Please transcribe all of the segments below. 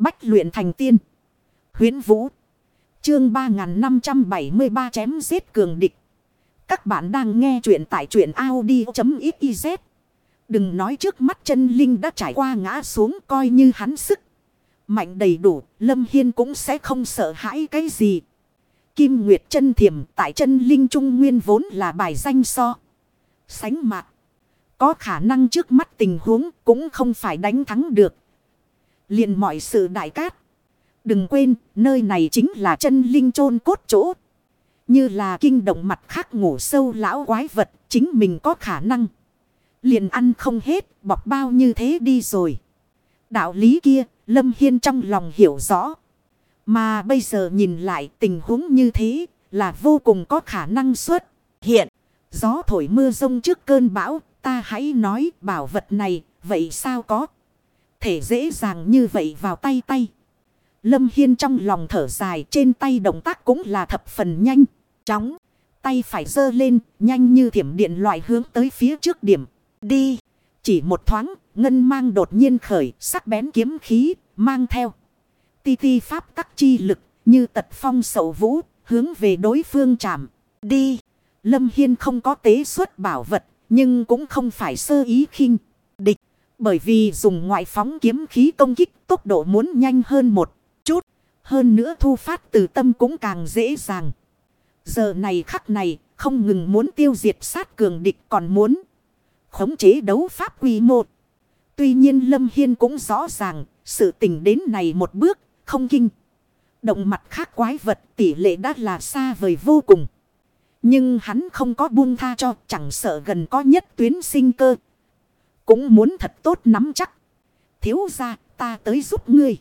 Bách luyện thành tiên. Huyến Vũ. Chương 3573 chém giết cường địch. Các bạn đang nghe truyện tại truyện Audi.xyz. Đừng nói trước mắt chân linh đã trải qua ngã xuống coi như hắn sức. Mạnh đầy đủ, Lâm Hiên cũng sẽ không sợ hãi cái gì. Kim Nguyệt chân thiểm tại chân linh trung nguyên vốn là bài danh so. Sánh mạc. Có khả năng trước mắt tình huống cũng không phải đánh thắng được liền mọi sự đại cát. Đừng quên, nơi này chính là chân linh chôn cốt chỗ. Như là kinh động mặt khác ngủ sâu lão quái vật, chính mình có khả năng. Liền ăn không hết, bọc bao như thế đi rồi. Đạo lý kia, Lâm Hiên trong lòng hiểu rõ. Mà bây giờ nhìn lại tình huống như thế là vô cùng có khả năng xuất hiện. Gió thổi mưa rông trước cơn bão, ta hãy nói bảo vật này, vậy sao có? Thể dễ dàng như vậy vào tay tay. Lâm Hiên trong lòng thở dài trên tay động tác cũng là thập phần nhanh, chóng. Tay phải dơ lên, nhanh như thiểm điện loại hướng tới phía trước điểm. Đi! Chỉ một thoáng, ngân mang đột nhiên khởi, sắc bén kiếm khí, mang theo. Ti ti pháp tắc chi lực, như tật phong sậu vũ, hướng về đối phương chạm. Đi! Lâm Hiên không có tế xuất bảo vật, nhưng cũng không phải sơ ý khinh địch. Bởi vì dùng ngoại phóng kiếm khí công kích tốc độ muốn nhanh hơn một chút. Hơn nữa thu phát từ tâm cũng càng dễ dàng. Giờ này khắc này, không ngừng muốn tiêu diệt sát cường địch còn muốn khống chế đấu pháp quy một Tuy nhiên Lâm Hiên cũng rõ ràng, sự tình đến này một bước, không kinh. Động mặt khác quái vật tỷ lệ đã là xa vời vô cùng. Nhưng hắn không có buông tha cho, chẳng sợ gần có nhất tuyến sinh cơ. Cũng muốn thật tốt nắm chắc. Thiếu ra ta tới giúp ngươi.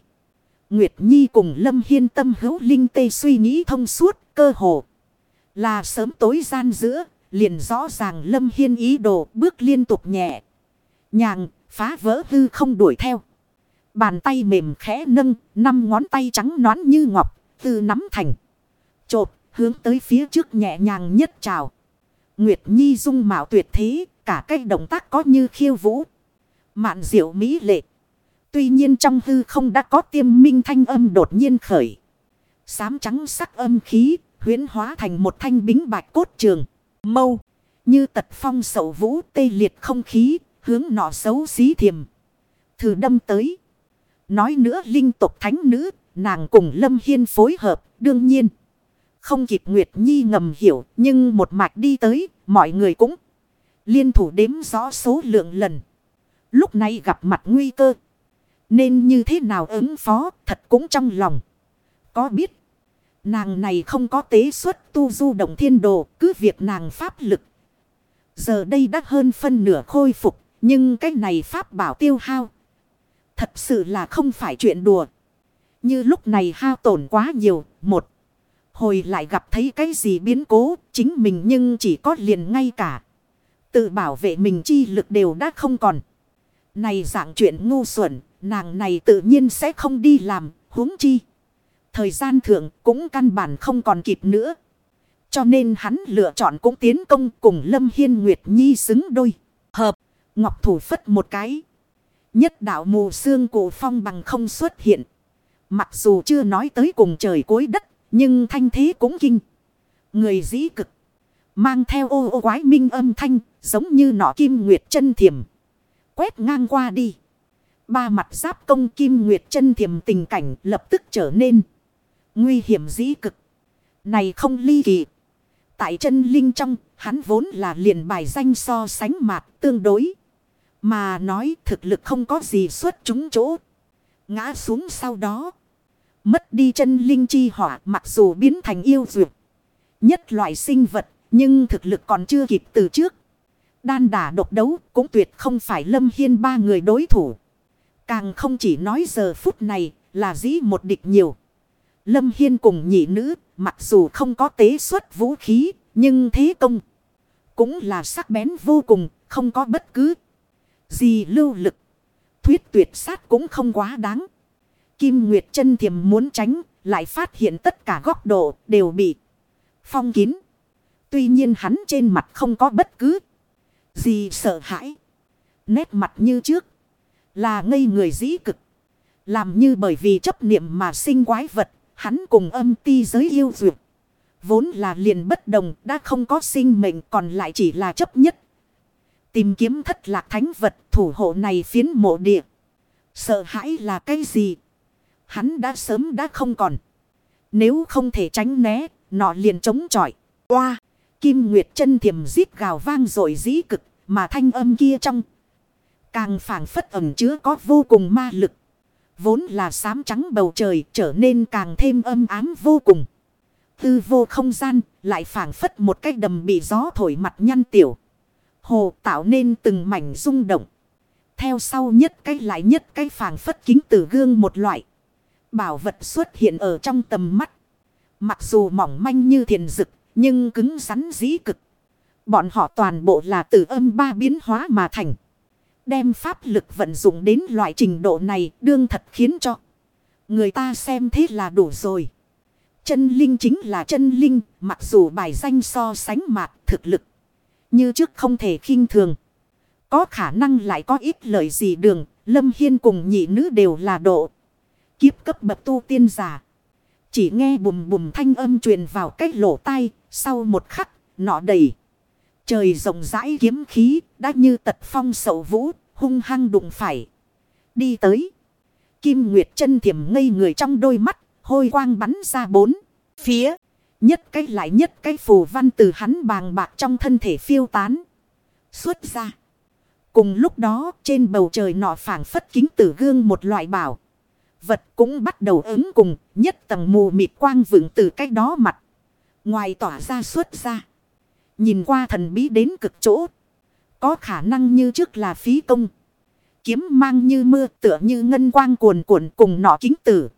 Nguyệt Nhi cùng Lâm Hiên tâm hữu linh tê suy nghĩ thông suốt cơ hồ. Là sớm tối gian giữa liền rõ ràng Lâm Hiên ý đồ bước liên tục nhẹ. Nhàng phá vỡ hư không đuổi theo. Bàn tay mềm khẽ nâng, năm ngón tay trắng nón như ngọc, từ nắm thành. Chộp, hướng tới phía trước nhẹ nhàng nhất trào. Nguyệt Nhi dung mạo tuyệt thế, cả cái động tác có như khiêu vũ. Mạn diệu mỹ lệ. Tuy nhiên trong hư không đã có tiêm minh thanh âm đột nhiên khởi. Sám trắng sắc âm khí, huyến hóa thành một thanh bính bạch cốt trường. Mâu, như tật phong sậu vũ tê liệt không khí, hướng nọ xấu xí thiềm. Thử đâm tới. Nói nữa linh tục thánh nữ, nàng cùng Lâm Hiên phối hợp, đương nhiên. Không kịp Nguyệt Nhi ngầm hiểu, nhưng một mạch đi tới, mọi người cũng liên thủ đếm rõ số lượng lần. Lúc này gặp mặt nguy cơ. Nên như thế nào ứng phó, thật cũng trong lòng. Có biết, nàng này không có tế xuất tu du động thiên đồ, cứ việc nàng pháp lực. Giờ đây đã hơn phân nửa khôi phục, nhưng cái này pháp bảo tiêu hao. Thật sự là không phải chuyện đùa. Như lúc này hao tổn quá nhiều. Một. Hồi lại gặp thấy cái gì biến cố. Chính mình nhưng chỉ có liền ngay cả. Tự bảo vệ mình chi lực đều đã không còn. Này dạng chuyện ngu xuẩn. Nàng này tự nhiên sẽ không đi làm. huống chi. Thời gian thượng cũng căn bản không còn kịp nữa. Cho nên hắn lựa chọn cũng tiến công cùng Lâm Hiên Nguyệt Nhi xứng đôi. Hợp. Ngọc thủ phất một cái. Nhất đạo mù xương cổ phong bằng không xuất hiện. Mặc dù chưa nói tới cùng trời cối đất. Nhưng thanh thế cũng kinh. Người dĩ cực. Mang theo ô ô quái minh âm thanh. Giống như nọ kim nguyệt chân thiểm. Quét ngang qua đi. Ba mặt giáp công kim nguyệt chân thiểm tình cảnh lập tức trở nên. Nguy hiểm dĩ cực. Này không ly kỳ. Tại chân linh trong, hắn vốn là liền bài danh so sánh mạt tương đối. Mà nói thực lực không có gì xuất chúng chỗ. Ngã xuống sau đó. Mất đi chân linh chi hỏa mặc dù biến thành yêu dược. Nhất loại sinh vật nhưng thực lực còn chưa kịp từ trước. Đan đả độc đấu cũng tuyệt không phải lâm hiên ba người đối thủ. Càng không chỉ nói giờ phút này là dĩ một địch nhiều. Lâm Hiên cùng nhị nữ mặc dù không có tế xuất vũ khí nhưng thế công cũng là sắc bén vô cùng không có bất cứ gì lưu lực. Thuyết tuyệt sát cũng không quá đáng. Kim Nguyệt chân thiềm muốn tránh, lại phát hiện tất cả góc độ đều bị phong kín. Tuy nhiên hắn trên mặt không có bất cứ gì sợ hãi. Nét mặt như trước là ngây người dĩ cực. Làm như bởi vì chấp niệm mà sinh quái vật, hắn cùng âm ti giới yêu dược. Vốn là liền bất đồng, đã không có sinh mệnh còn lại chỉ là chấp nhất. Tìm kiếm thất lạc thánh vật thủ hộ này phiến mộ địa. Sợ hãi là cái gì? Hắn đã sớm đã không còn. Nếu không thể tránh né, nọ liền chống chọi. Oa! Kim Nguyệt chân thiềm giết gào vang rồi dĩ cực, mà thanh âm kia trong. Càng phảng phất ẩm chứa có vô cùng ma lực. Vốn là xám trắng bầu trời trở nên càng thêm âm ám vô cùng. Tư vô không gian lại phảng phất một cái đầm bị gió thổi mặt nhăn tiểu. Hồ tạo nên từng mảnh rung động. Theo sau nhất cái lại nhất cái phảng phất kính tử gương một loại. Bảo vật xuất hiện ở trong tầm mắt. Mặc dù mỏng manh như thiền dực, nhưng cứng rắn dĩ cực. Bọn họ toàn bộ là từ âm ba biến hóa mà thành. Đem pháp lực vận dụng đến loại trình độ này đương thật khiến cho. Người ta xem thế là đủ rồi. Chân linh chính là chân linh, mặc dù bài danh so sánh mạc thực lực. Như trước không thể khinh thường. Có khả năng lại có ít lời gì đường, Lâm Hiên cùng nhị nữ đều là độ. Kiếp cấp bậc tu tiên giả. Chỉ nghe bùm bùm thanh âm truyền vào cách lỗ tai, sau một khắc, nọ đầy. Trời rộng rãi kiếm khí, đã như tật phong sầu vũ, hung hăng đụng phải. Đi tới. Kim Nguyệt chân thiểm ngây người trong đôi mắt, hôi quang bắn ra bốn. Phía, nhất cái lại nhất cái phù văn từ hắn bàng bạc trong thân thể phiêu tán. Xuất ra. Cùng lúc đó, trên bầu trời nọ phảng phất kính tử gương một loại bảo. Vật cũng bắt đầu ứng cùng, nhất tầng mù mịt quang vững từ cách đó mặt. Ngoài tỏa ra xuất ra. Nhìn qua thần bí đến cực chỗ. Có khả năng như trước là phí công. Kiếm mang như mưa tựa như ngân quang cuồn cuộn cùng nọ kính tử.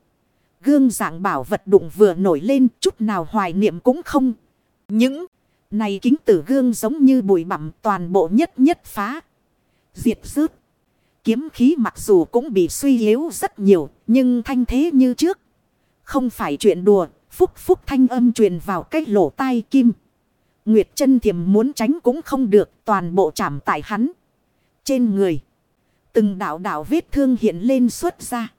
Gương dạng bảo vật đụng vừa nổi lên, chút nào hoài niệm cũng không. Những này kính tử gương giống như bụi bặm toàn bộ nhất nhất phá. Diệt rớt. Kiếm khí mặc dù cũng bị suy yếu rất nhiều, nhưng thanh thế như trước. Không phải chuyện đùa, Phúc phúc thanh âm truyền vào cái lỗ tai kim. Nguyệt chân thiềm muốn tránh cũng không được, toàn bộ chạm tại hắn. Trên người. Từng đạo đạo vết thương hiện lên xuất ra.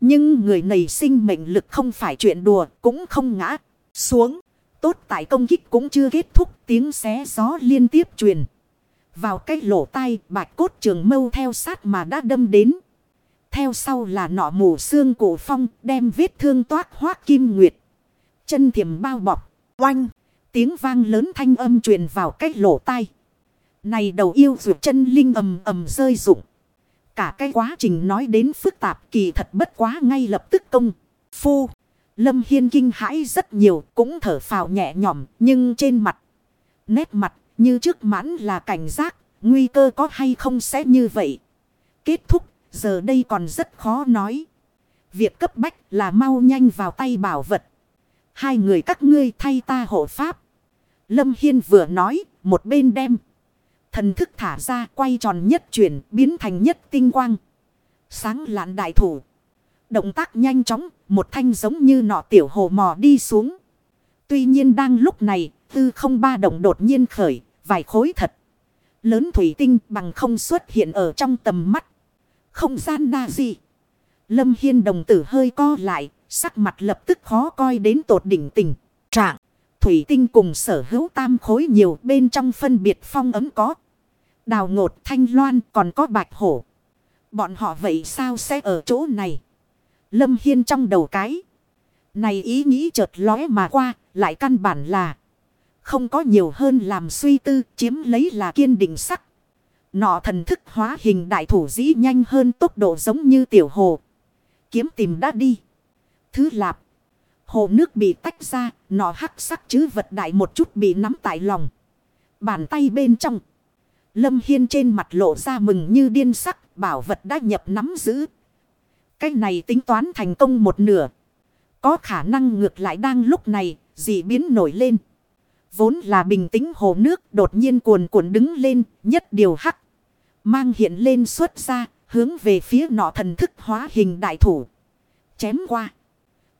Nhưng người này sinh mệnh lực không phải chuyện đùa, cũng không ngã xuống. Tốt tại công kích cũng chưa kết thúc, tiếng xé gió liên tiếp truyền. Vào cái lỗ tai, bạch cốt trường mâu theo sát mà đã đâm đến. Theo sau là nọ mù xương cổ phong, đem vết thương toát hoác kim nguyệt. Chân thiềm bao bọc. Oanh. Tiếng vang lớn thanh âm truyền vào cái lỗ tai. Này đầu yêu dù chân linh ầm ầm rơi rụng. Cả cái quá trình nói đến phức tạp kỳ thật bất quá ngay lập tức công. Phu. Lâm Hiên kinh hãi rất nhiều, cũng thở phào nhẹ nhõm, nhưng trên mặt. Nét mặt như trước mãn là cảnh giác. Nguy cơ có hay không sẽ như vậy. Kết thúc, giờ đây còn rất khó nói. Việc cấp bách là mau nhanh vào tay bảo vật. Hai người các ngươi thay ta hộ pháp. Lâm Hiên vừa nói, một bên đem. Thần thức thả ra quay tròn nhất chuyển, biến thành nhất tinh quang. Sáng lạn đại thủ. Động tác nhanh chóng, một thanh giống như nọ tiểu hồ mò đi xuống. Tuy nhiên đang lúc này, tư không ba động đột nhiên khởi, vài khối thật. Lớn thủy tinh bằng không xuất hiện ở trong tầm mắt. Không gian đa gì. Lâm Hiên đồng tử hơi co lại, Sắc mặt lập tức khó coi đến tột đỉnh tình. Thủy tinh cùng sở hữu tam khối nhiều bên trong phân biệt phong ấm có. Đào ngột thanh loan còn có bạch hổ. Bọn họ vậy sao sẽ ở chỗ này? Lâm Hiên trong đầu cái. Này ý nghĩ chợt lóe mà qua, lại căn bản là. Không có nhiều hơn làm suy tư, chiếm lấy là kiên định sắc. Nọ thần thức hóa hình đại thủ dĩ nhanh hơn tốc độ giống như tiểu hồ. Kiếm tìm đã đi thứ lạp. Hồ nước bị tách ra, nọ hắc sắc chứ vật đại một chút bị nắm tại lòng. Bàn tay bên trong. Lâm Hiên trên mặt lộ ra mừng như điên sắc, bảo vật đã nhập nắm giữ. Cái này tính toán thành công một nửa. Có khả năng ngược lại đang lúc này, dị biến nổi lên. Vốn là bình tĩnh hồ nước đột nhiên cuồn cuộn đứng lên, nhất điều hắc. Mang hiện lên xuất ra, hướng về phía nọ thần thức hóa hình đại thủ. Chém qua.